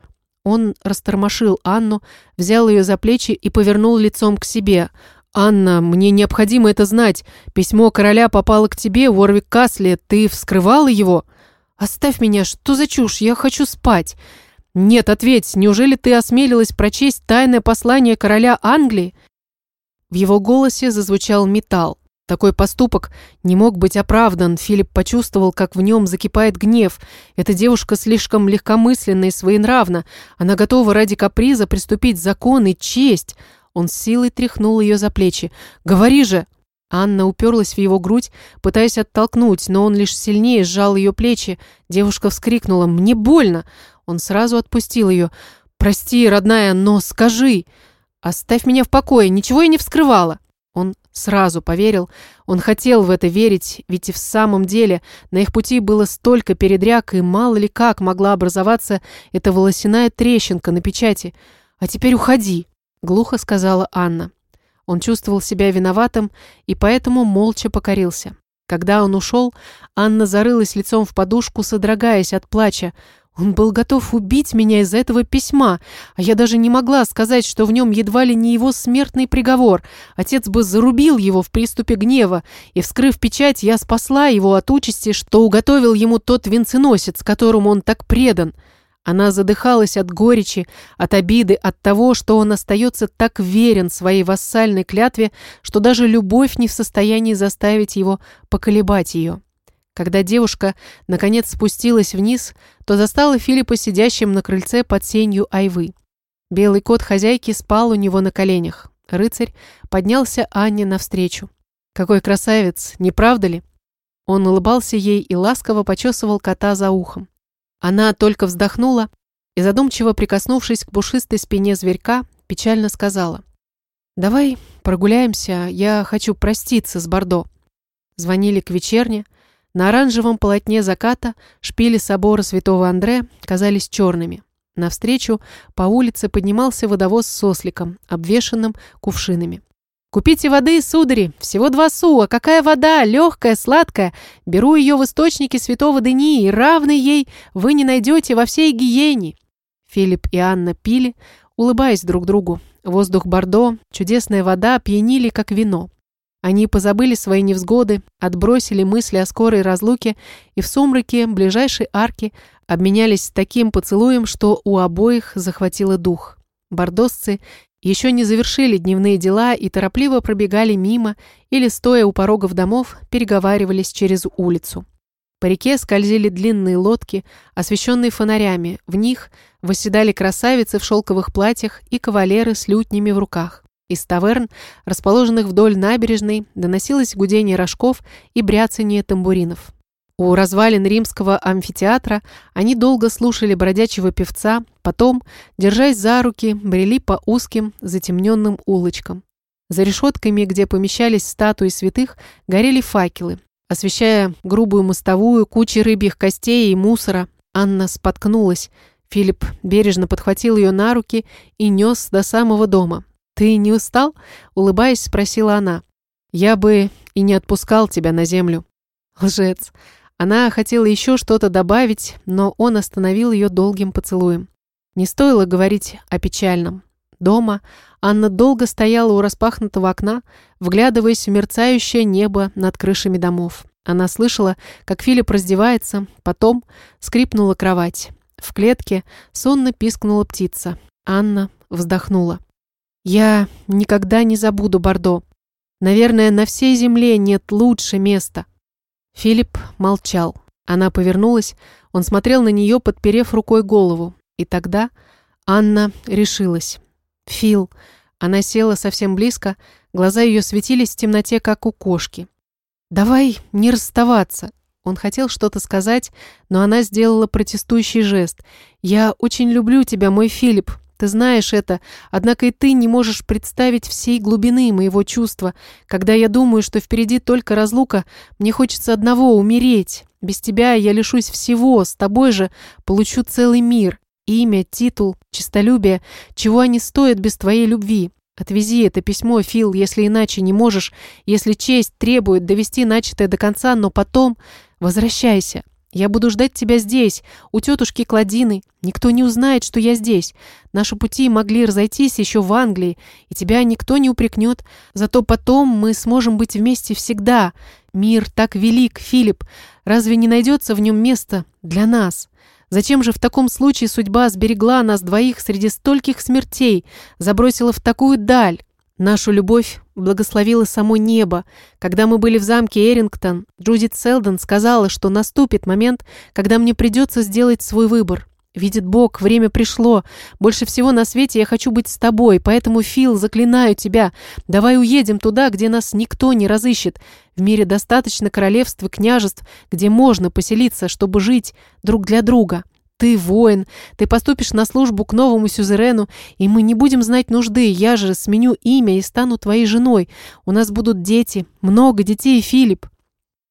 Он растормошил Анну, взял ее за плечи и повернул лицом к себе. «Анна, мне необходимо это знать. Письмо короля попало к тебе, Уорвик Касли. Ты вскрывала его?» «Оставь меня, что за чушь? Я хочу спать!» «Нет, ответь, неужели ты осмелилась прочесть тайное послание короля Англии?» В его голосе зазвучал металл. Такой поступок не мог быть оправдан. Филипп почувствовал, как в нем закипает гнев. Эта девушка слишком легкомысленна и своенравна. Она готова ради каприза приступить закон и честь. Он с силой тряхнул ее за плечи. «Говори же!» Анна уперлась в его грудь, пытаясь оттолкнуть, но он лишь сильнее сжал ее плечи. Девушка вскрикнула «Мне больно!» Он сразу отпустил ее. «Прости, родная, но скажи!» «Оставь меня в покое, ничего я не вскрывала!» Он сразу поверил. Он хотел в это верить, ведь и в самом деле на их пути было столько передряг, и мало ли как могла образоваться эта волосяная трещинка на печати. «А теперь уходи», — глухо сказала Анна. Он чувствовал себя виноватым и поэтому молча покорился. Когда он ушел, Анна зарылась лицом в подушку, содрогаясь от плача. Он был готов убить меня из-за этого письма, а я даже не могла сказать, что в нем едва ли не его смертный приговор. Отец бы зарубил его в приступе гнева, и, вскрыв печать, я спасла его от участи, что уготовил ему тот венценосец, которому он так предан. Она задыхалась от горечи, от обиды, от того, что он остается так верен своей вассальной клятве, что даже любовь не в состоянии заставить его поколебать ее. Когда девушка, наконец, спустилась вниз, то застала Филиппа сидящим на крыльце под сенью айвы. Белый кот хозяйки спал у него на коленях. Рыцарь поднялся Анне навстречу. «Какой красавец, не правда ли?» Он улыбался ей и ласково почесывал кота за ухом. Она только вздохнула и, задумчиво прикоснувшись к пушистой спине зверька, печально сказала. «Давай прогуляемся, я хочу проститься с Бордо». Звонили к вечерне, на оранжевом полотне заката шпили собора святого Андре казались черными. Навстречу по улице поднимался водовоз с сосликом, обвешанным кувшинами. «Купите воды, судари! Всего два суа! Какая вода! Легкая, сладкая! Беру ее в источнике святого Дени, и равной ей вы не найдете во всей гиене!» Филипп и Анна пили, улыбаясь друг другу. Воздух Бордо, чудесная вода пьянили, как вино. Они позабыли свои невзгоды, отбросили мысли о скорой разлуке и в сумраке ближайшей арки обменялись таким поцелуем, что у обоих захватило дух. Бордосцы еще не завершили дневные дела и торопливо пробегали мимо или, стоя у порогов домов, переговаривались через улицу. По реке скользили длинные лодки, освещенные фонарями. В них восседали красавицы в шелковых платьях и кавалеры с лютнями в руках. Из таверн, расположенных вдоль набережной, доносилось гудение рожков и бряцание тамбуринов. У развалин римского амфитеатра они долго слушали бродячего певца, потом, держась за руки, брели по узким, затемненным улочкам. За решетками, где помещались статуи святых, горели факелы. Освещая грубую мостовую, кучи рыбьих костей и мусора, Анна споткнулась. Филипп бережно подхватил ее на руки и нес до самого дома. «Ты не устал?» — улыбаясь, спросила она. «Я бы и не отпускал тебя на землю». <laughs> Лжец. Она хотела еще что-то добавить, но он остановил ее долгим поцелуем. Не стоило говорить о печальном. Дома Анна долго стояла у распахнутого окна, вглядываясь в мерцающее небо над крышами домов. Она слышала, как Филипп раздевается, потом скрипнула кровать. В клетке сонно пискнула птица. Анна вздохнула. Я никогда не забуду Бордо. Наверное, на всей земле нет лучше места. Филипп молчал. Она повернулась, он смотрел на нее, подперев рукой голову. И тогда Анна решилась. «Фил». Она села совсем близко, глаза ее светились в темноте, как у кошки. «Давай не расставаться». Он хотел что-то сказать, но она сделала протестующий жест. «Я очень люблю тебя, мой Филипп. Ты знаешь это, однако и ты не можешь представить всей глубины моего чувства. Когда я думаю, что впереди только разлука, мне хочется одного — умереть. Без тебя я лишусь всего, с тобой же получу целый мир. Имя, титул, честолюбие, чего они стоят без твоей любви. Отвези это письмо, Фил, если иначе не можешь, если честь требует довести начатое до конца, но потом возвращайся. Я буду ждать тебя здесь, у тетушки Кладины. Никто не узнает, что я здесь. Наши пути могли разойтись еще в Англии, и тебя никто не упрекнет. Зато потом мы сможем быть вместе всегда. Мир так велик, Филипп. Разве не найдется в нем место для нас? Зачем же в таком случае судьба сберегла нас двоих среди стольких смертей, забросила в такую даль? Нашу любовь благословило само небо. Когда мы были в замке Эрингтон, Джудит Селдон сказала, что наступит момент, когда мне придется сделать свой выбор. Видит Бог, время пришло. Больше всего на свете я хочу быть с тобой, поэтому, Фил, заклинаю тебя, давай уедем туда, где нас никто не разыщет. В мире достаточно королевств и княжеств, где можно поселиться, чтобы жить друг для друга. Ты воин, ты поступишь на службу к новому сюзерену, и мы не будем знать нужды. Я же сменю имя и стану твоей женой. У нас будут дети, много детей, Филипп».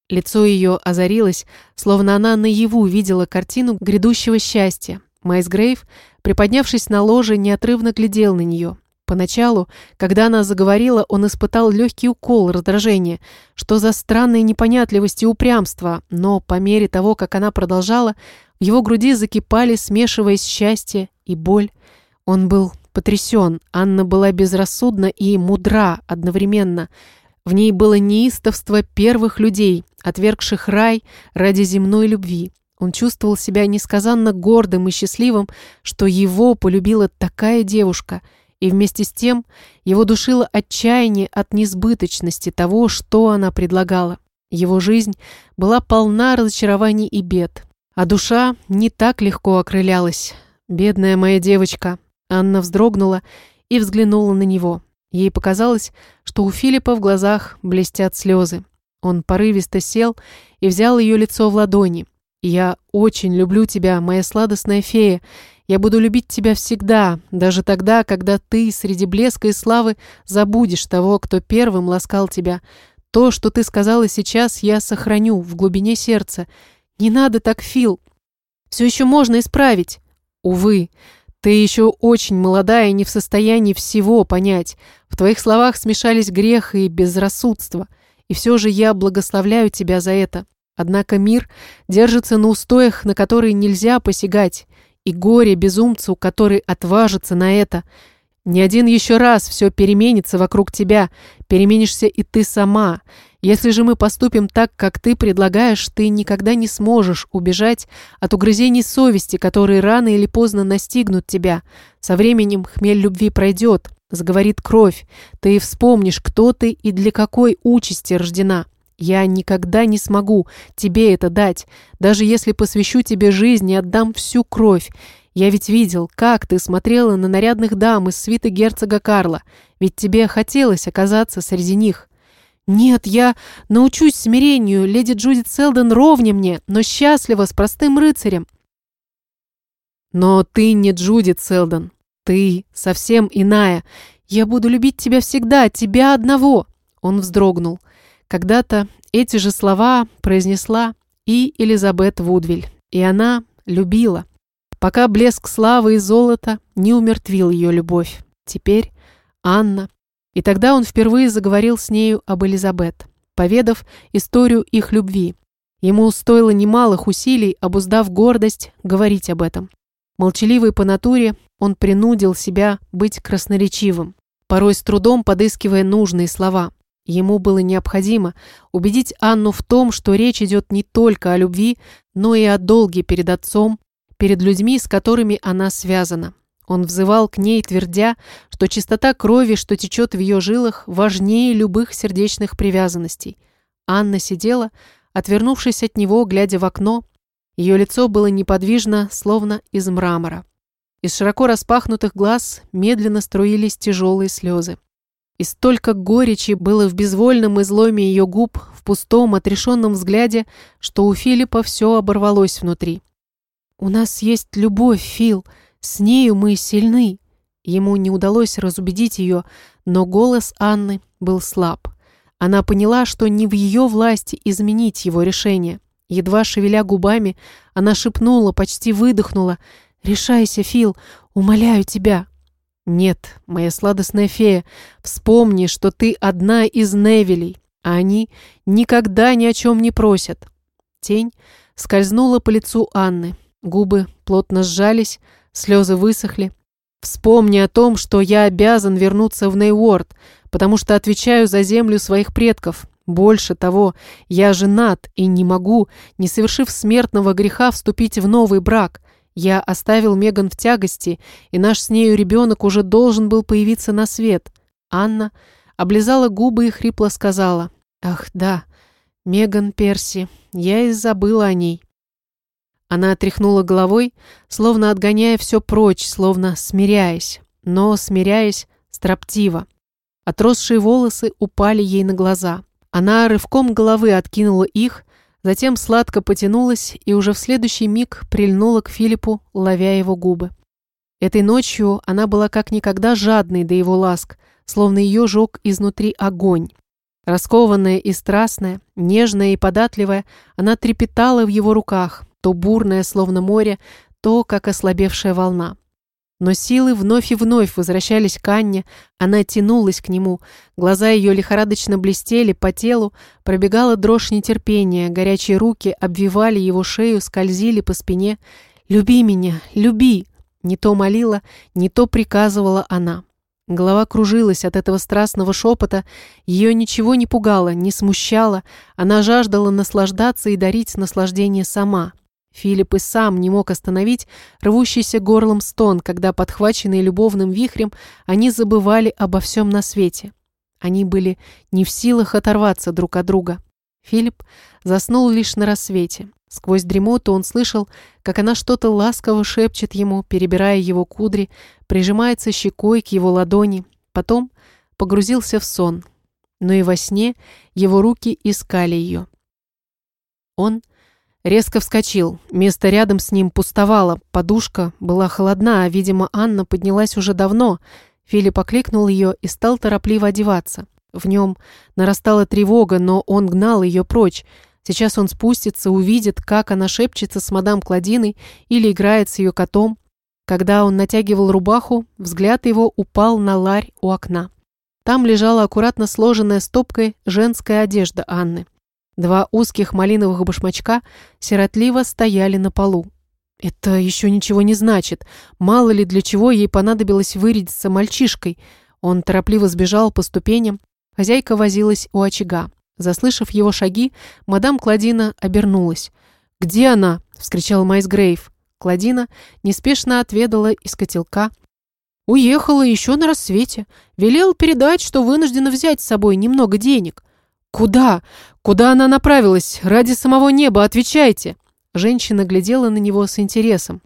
Лицо ее озарилось, словно она наяву видела картину грядущего счастья. Майс Грейв, приподнявшись на ложе, неотрывно глядел на нее. Поначалу, когда она заговорила, он испытал легкий укол раздражения. Что за странная непонятливость и упрямство, но по мере того, как она продолжала, в его груди закипали, смешиваясь счастье и боль. Он был потрясен. Анна была безрассудна и мудра одновременно. В ней было неистовство первых людей, отвергших рай ради земной любви. Он чувствовал себя несказанно гордым и счастливым, что его полюбила такая девушка, и вместе с тем его душило отчаяние от несбыточности того, что она предлагала. Его жизнь была полна разочарований и бед. А душа не так легко окрылялась. Бедная моя девочка. Анна вздрогнула и взглянула на него. Ей показалось, что у Филиппа в глазах блестят слезы. Он порывисто сел и взял ее лицо в ладони. «Я очень люблю тебя, моя сладостная фея. Я буду любить тебя всегда, даже тогда, когда ты среди блеска и славы забудешь того, кто первым ласкал тебя. То, что ты сказала сейчас, я сохраню в глубине сердца. «Не надо так, Фил. Все еще можно исправить». «Увы, ты еще очень молодая и не в состоянии всего понять. В твоих словах смешались грех и безрассудство. И все же я благословляю тебя за это. Однако мир держится на устоях, на которые нельзя посягать, и горе безумцу, который отважится на это. Ни один еще раз все переменится вокруг тебя, переменишься и ты сама». Если же мы поступим так, как ты предлагаешь, ты никогда не сможешь убежать от угрызений совести, которые рано или поздно настигнут тебя. Со временем хмель любви пройдет, заговорит кровь. Ты вспомнишь, кто ты и для какой участи рождена. Я никогда не смогу тебе это дать, даже если посвящу тебе жизнь и отдам всю кровь. Я ведь видел, как ты смотрела на нарядных дам из свиты герцога Карла, ведь тебе хотелось оказаться среди них. «Нет, я научусь смирению, леди Джудит Селдон ровня мне, но счастлива с простым рыцарем». «Но ты не Джудит Селдон, ты совсем иная. Я буду любить тебя всегда, тебя одного». Он вздрогнул. Когда-то эти же слова произнесла и Элизабет Вудвиль, и она любила, пока блеск славы и золота не умертвил ее любовь. Теперь Анна и тогда он впервые заговорил с нею об Элизабет, поведав историю их любви. Ему стоило немалых усилий, обуздав гордость, говорить об этом. Молчаливый по натуре, он принудил себя быть красноречивым, порой с трудом подыскивая нужные слова. Ему было необходимо убедить Анну в том, что речь идет не только о любви, но и о долге перед отцом, перед людьми, с которыми она связана. Он взывал к ней, твердя, что чистота крови, что течет в ее жилах, важнее любых сердечных привязанностей. Анна сидела, отвернувшись от него, глядя в окно. Ее лицо было неподвижно, словно из мрамора. Из широко распахнутых глаз медленно струились тяжелые слезы. И столько горечи было в безвольном изломе ее губ, в пустом, отрешенном взгляде, что у Филиппа все оборвалось внутри. «У нас есть любовь, Фил», с нею мы сильны. Ему не удалось разубедить ее, но голос Анны был слаб. Она поняла, что не в ее власти изменить его решение. Едва шевеля губами, она шепнула, почти выдохнула. «Решайся, Фил, умоляю тебя». «Нет, моя сладостная фея, вспомни, что ты одна из Невилей, а они никогда ни о чем не просят». Тень скользнула по лицу Анны. Губы плотно сжались, Слезы высохли. Вспомни о том, что я обязан вернуться в Нейворд, потому что отвечаю за землю своих предков. Больше того, я женат и не могу, не совершив смертного греха, вступить в новый брак. Я оставил Меган в тягости, и наш с нею ребенок уже должен был появиться на свет. Анна облизала губы и хрипло сказала. «Ах, да, Меган Перси, я и забыла о ней». Она отряхнула головой, словно отгоняя все прочь, словно смиряясь, но смиряясь строптиво. Отросшие волосы упали ей на глаза. Она рывком головы откинула их, затем сладко потянулась и уже в следующий миг прильнула к Филиппу, ловя его губы. Этой ночью она была как никогда жадной до его ласк, словно ее жег изнутри огонь. Раскованная и страстная, нежная и податливая, она трепетала в его руках, то бурная, словно море, то как ослабевшая волна. Но силы вновь и вновь возвращались к Анне, она тянулась к нему, глаза ее лихорадочно блестели по телу, пробегала дрожь нетерпения, горячие руки обвивали его шею, скользили по спине. «Люби меня, люби!» Не то молила, не то приказывала она. Голова кружилась от этого страстного шепота, ее ничего не пугало, не смущало, она жаждала наслаждаться и дарить наслаждение сама. Филипп и сам не мог остановить рвущийся горлом стон, когда, подхваченные любовным вихрем, они забывали обо всем на свете. Они были не в силах оторваться друг от друга. Филипп заснул лишь на рассвете. Сквозь дремоту он слышал, как она что-то ласково шепчет ему, перебирая его кудри, прижимается щекой к его ладони. Потом погрузился в сон. Но и во сне его руки искали ее. Он резко вскочил. Место рядом с ним пустовало. Подушка была холодна, а, видимо, Анна поднялась уже давно. Филипп окликнул ее и стал торопливо одеваться. В нем нарастала тревога, но он гнал ее прочь. Сейчас он спустится, увидит, как она шепчется с мадам Кладиной или играет с ее котом. Когда он натягивал рубаху, взгляд его упал на ларь у окна. Там лежала аккуратно сложенная стопкой женская одежда Анны. Два узких малиновых башмачка сиротливо стояли на полу. Это еще ничего не значит. Мало ли для чего ей понадобилось вырядиться мальчишкой. Он торопливо сбежал по ступеням. Хозяйка возилась у очага. Заслышав его шаги, мадам Кладина обернулась. «Где она?» – вскричал Майс Грейв. Кладина неспешно отведала из котелка. «Уехала еще на рассвете. Велел передать, что вынуждена взять с собой немного денег». «Куда? Куда она направилась? Ради самого неба, отвечайте!» Женщина глядела на него с интересом.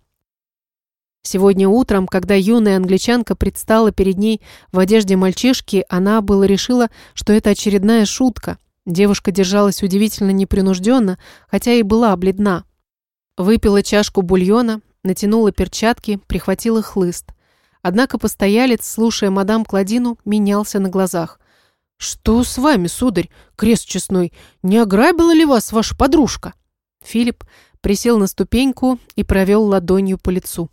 Сегодня утром, когда юная англичанка предстала перед ней в одежде мальчишки, она было решила, что это очередная шутка – Девушка держалась удивительно непринужденно, хотя и была бледна. Выпила чашку бульона, натянула перчатки, прихватила хлыст. Однако постоялец, слушая мадам Кладину, менялся на глазах. «Что с вами, сударь, крест честной? Не ограбила ли вас ваша подружка?» Филипп присел на ступеньку и провел ладонью по лицу.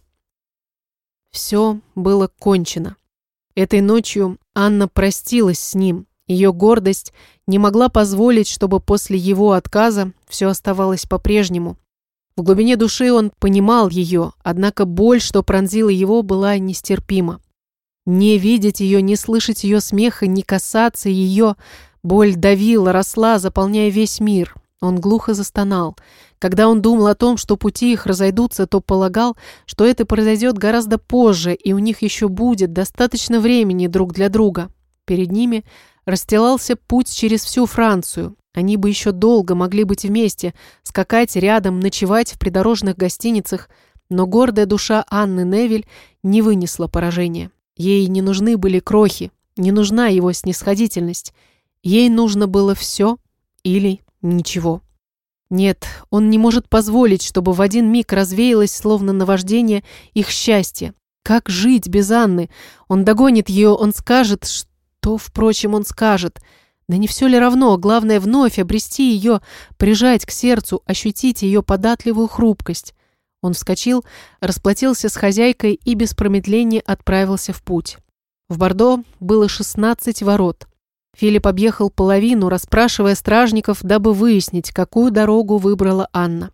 Все было кончено. Этой ночью Анна простилась с ним, ее гордость не могла позволить, чтобы после его отказа все оставалось по-прежнему. В глубине души он понимал ее, однако боль, что пронзила его, была нестерпима. Не видеть ее, не слышать ее смеха, не касаться ее, боль давила, росла, заполняя весь мир. Он глухо застонал. Когда он думал о том, что пути их разойдутся, то полагал, что это произойдет гораздо позже, и у них еще будет достаточно времени друг для друга. Перед ними расстилался путь через всю Францию. Они бы еще долго могли быть вместе, скакать рядом, ночевать в придорожных гостиницах, но гордая душа Анны Невиль не вынесла поражения. Ей не нужны были крохи, не нужна его снисходительность. Ей нужно было все или ничего. Нет, он не может позволить, чтобы в один миг развеялось, словно наваждение, их счастье. Как жить без Анны? Он догонит ее, он скажет, что, впрочем, он скажет? Да не все ли равно? Главное вновь обрести ее, прижать к сердцу, ощутить ее податливую хрупкость. Он вскочил, расплатился с хозяйкой и без промедления отправился в путь. В Бордо было 16 ворот. Филипп объехал половину, расспрашивая стражников, дабы выяснить, какую дорогу выбрала Анна.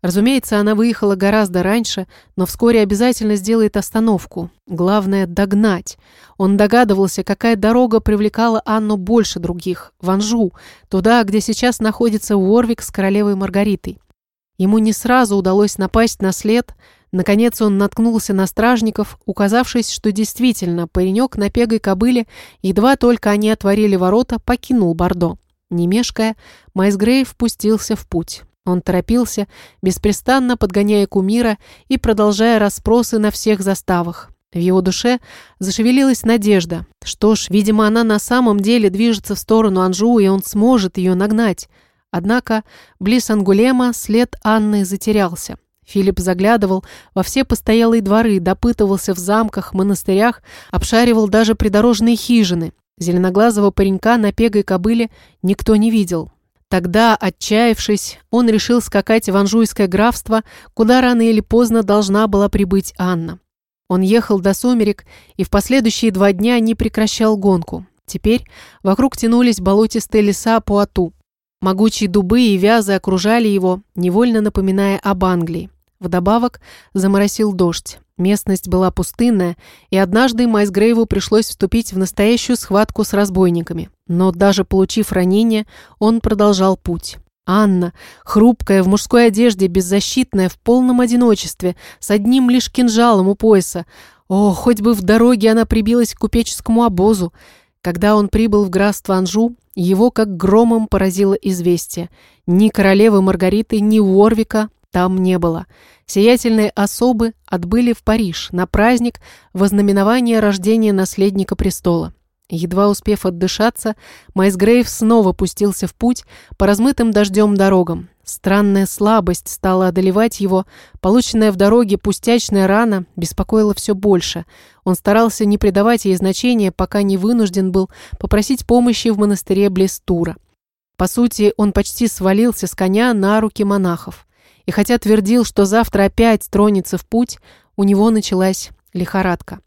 Разумеется, она выехала гораздо раньше, но вскоре обязательно сделает остановку. Главное – догнать. Он догадывался, какая дорога привлекала Анну больше других – в Анжу, туда, где сейчас находится Уорвик с королевой Маргаритой. Ему не сразу удалось напасть на след, Наконец он наткнулся на стражников, указавшись, что действительно паренек на пегой кобыле, едва только они отворили ворота, покинул Бордо. Не мешкая, Майсгрей впустился в путь. Он торопился, беспрестанно подгоняя кумира и продолжая расспросы на всех заставах. В его душе зашевелилась надежда. Что ж, видимо, она на самом деле движется в сторону Анжу, и он сможет ее нагнать. Однако близ Ангулема след Анны затерялся. Филипп заглядывал во все постоялые дворы, допытывался в замках, монастырях, обшаривал даже придорожные хижины. Зеленоглазого паренька на пегой кобыле никто не видел. Тогда, отчаявшись, он решил скакать в Анжуйское графство, куда рано или поздно должна была прибыть Анна. Он ехал до сумерек и в последующие два дня не прекращал гонку. Теперь вокруг тянулись болотистые леса Пуату. Могучие дубы и вязы окружали его, невольно напоминая об Англии. Вдобавок заморосил дождь. Местность была пустынная, и однажды Майсгрейву пришлось вступить в настоящую схватку с разбойниками. Но даже получив ранение, он продолжал путь. Анна, хрупкая, в мужской одежде, беззащитная, в полном одиночестве, с одним лишь кинжалом у пояса. О, хоть бы в дороге она прибилась к купеческому обозу. Когда он прибыл в графство Анжу, его как громом поразило известие. Ни королевы Маргариты, ни Уорвика там не было. Сиятельные особы отбыли в Париж на праздник вознаменования рождения наследника престола. Едва успев отдышаться, Майсгрейв снова пустился в путь по размытым дождем дорогам. Странная слабость стала одолевать его, полученная в дороге пустячная рана беспокоила все больше. Он старался не придавать ей значения, пока не вынужден был попросить помощи в монастыре Блестура. По сути, он почти свалился с коня на руки монахов. И хотя твердил, что завтра опять тронется в путь, у него началась лихорадка.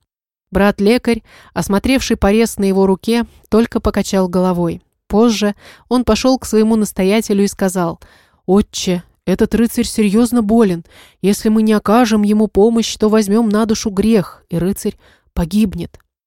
Брат-лекарь, осмотревший порез на его руке, только покачал головой. Позже он пошел к своему настоятелю и сказал, «Отче, этот рыцарь серьезно болен. Если мы не окажем ему помощь, то возьмем на душу грех, и рыцарь погибнет».